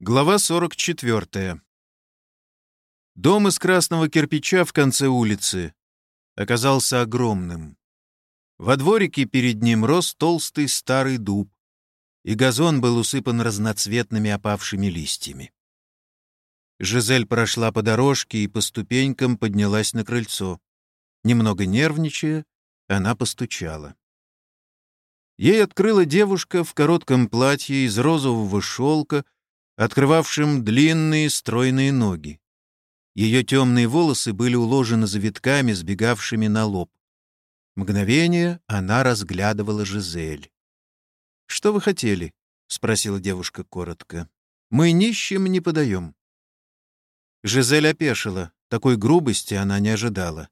Глава 44. Дом из красного кирпича в конце улицы оказался огромным. Во дворике перед ним рос толстый старый дуб, и газон был усыпан разноцветными опавшими листьями. Жизель прошла по дорожке и по ступенькам поднялась на крыльцо. Немного нервничая, она постучала. Ей открыла девушка в коротком платье из розового шелка, открывавшим длинные стройные ноги. Ее темные волосы были уложены завитками, сбегавшими на лоб. Мгновение она разглядывала Жизель. «Что вы хотели?» — спросила девушка коротко. «Мы нищим не подаем». Жизель опешила. Такой грубости она не ожидала.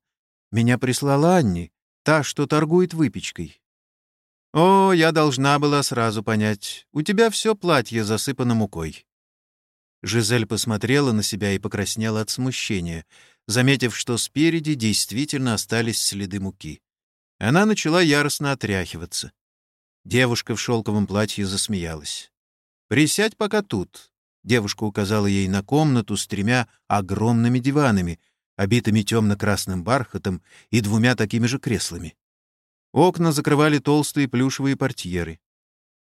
«Меня прислала Анни, та, что торгует выпечкой. «О, я должна была сразу понять. У тебя все платье засыпано мукой». Жизель посмотрела на себя и покраснела от смущения, заметив, что спереди действительно остались следы муки. Она начала яростно отряхиваться. Девушка в шелковом платье засмеялась. «Присядь пока тут», — девушка указала ей на комнату с тремя огромными диванами, обитыми темно-красным бархатом и двумя такими же креслами. Окна закрывали толстые плюшевые портьеры.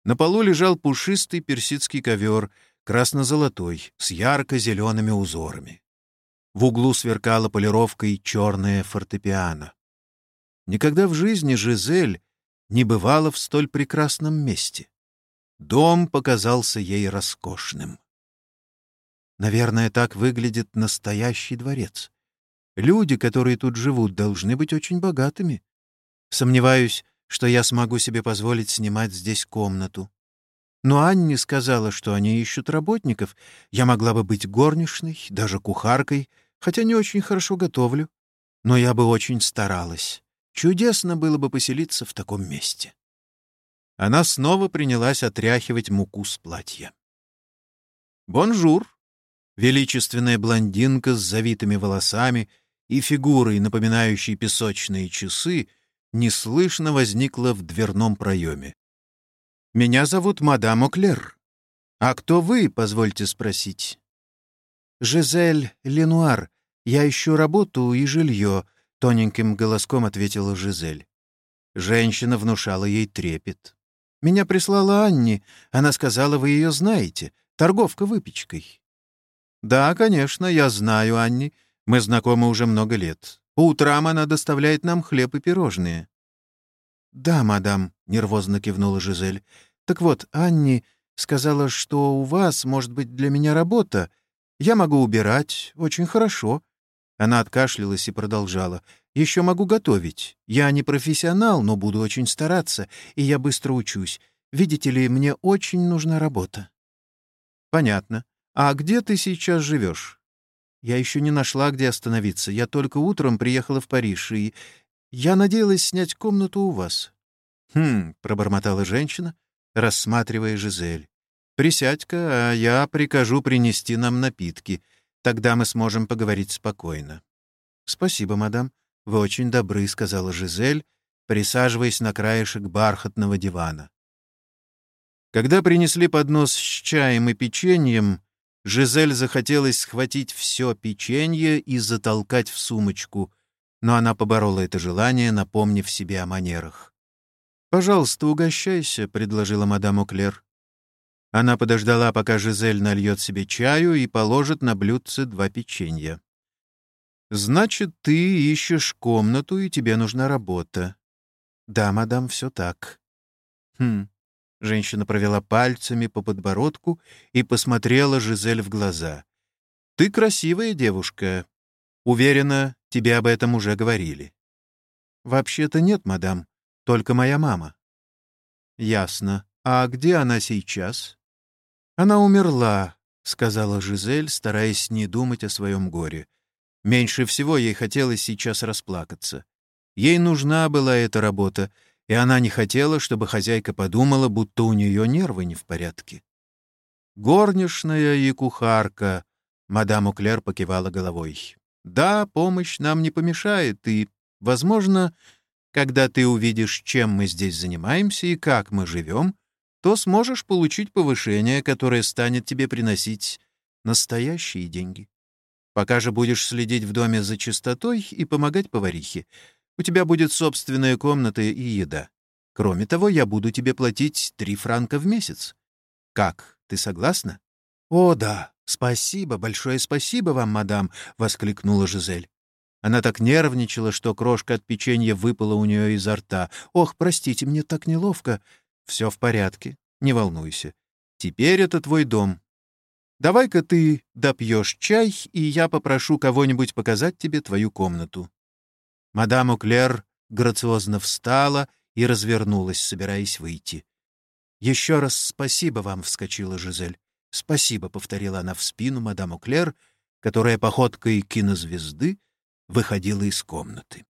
На полу лежал пушистый персидский ковер, красно-золотой, с ярко-зелеными узорами. В углу сверкала полировкой черная фортепиано. Никогда в жизни Жизель не бывала в столь прекрасном месте. Дом показался ей роскошным. Наверное, так выглядит настоящий дворец. Люди, которые тут живут, должны быть очень богатыми. Сомневаюсь, что я смогу себе позволить снимать здесь комнату. Но Анни сказала, что они ищут работников. Я могла бы быть горничной, даже кухаркой, хотя не очень хорошо готовлю. Но я бы очень старалась. Чудесно было бы поселиться в таком месте. Она снова принялась отряхивать муку с платья. «Бонжур!» Величественная блондинка с завитыми волосами и фигурой, напоминающей песочные часы, неслышно возникла в дверном проеме. «Меня зовут мадам Оклер. А кто вы, позвольте спросить?» «Жизель Ленуар. Я ищу работу и жилье», — тоненьким голоском ответила Жизель. Женщина внушала ей трепет. «Меня прислала Анни. Она сказала, вы ее знаете. Торговка выпечкой». «Да, конечно, я знаю Анни. Мы знакомы уже много лет. По утрам она доставляет нам хлеб и пирожные». «Да, мадам», — нервозно кивнула Жизель. «Так вот, Анни сказала, что у вас может быть для меня работа. Я могу убирать. Очень хорошо». Она откашлялась и продолжала. «Еще могу готовить. Я не профессионал, но буду очень стараться, и я быстро учусь. Видите ли, мне очень нужна работа». «Понятно. А где ты сейчас живешь?» Я еще не нашла, где остановиться. Я только утром приехала в Париж, и я надеялась снять комнату у вас». «Хм», — пробормотала женщина, рассматривая Жизель. «Присядь-ка, а я прикажу принести нам напитки. Тогда мы сможем поговорить спокойно». «Спасибо, мадам. Вы очень добры», — сказала Жизель, присаживаясь на краешек бархатного дивана. Когда принесли поднос с чаем и печеньем, Жизель захотелось схватить все печенье и затолкать в сумочку, но она поборола это желание, напомнив себе о манерах. «Пожалуйста, угощайся», — предложила мадам Оклер. Она подождала, пока Жизель нальет себе чаю и положит на блюдце два печенья. «Значит, ты ищешь комнату, и тебе нужна работа». «Да, мадам, все так». «Хм, Женщина провела пальцами по подбородку и посмотрела Жизель в глаза. «Ты красивая девушка. Уверена, тебе об этом уже говорили». «Вообще-то нет, мадам. Только моя мама». «Ясно. А где она сейчас?» «Она умерла», — сказала Жизель, стараясь не думать о своем горе. Меньше всего ей хотелось сейчас расплакаться. Ей нужна была эта работа — и она не хотела, чтобы хозяйка подумала, будто у нее нервы не в порядке. «Горничная и кухарка», — мадам Уклер покивала головой. «Да, помощь нам не помешает, и, возможно, когда ты увидишь, чем мы здесь занимаемся и как мы живем, то сможешь получить повышение, которое станет тебе приносить настоящие деньги. Пока же будешь следить в доме за чистотой и помогать поварихе. У тебя будет собственная комната и еда. Кроме того, я буду тебе платить три франка в месяц. Как, ты согласна? О, да, спасибо, большое спасибо вам, мадам, — воскликнула Жизель. Она так нервничала, что крошка от печенья выпала у нее изо рта. «Ох, простите, мне так неловко». «Все в порядке, не волнуйся. Теперь это твой дом. Давай-ка ты допьешь чай, и я попрошу кого-нибудь показать тебе твою комнату». Мадам Уклер грациозно встала и развернулась, собираясь выйти. «Еще раз спасибо вам», — вскочила Жизель. «Спасибо», — повторила она в спину мадам Уклер, которая походкой кинозвезды выходила из комнаты.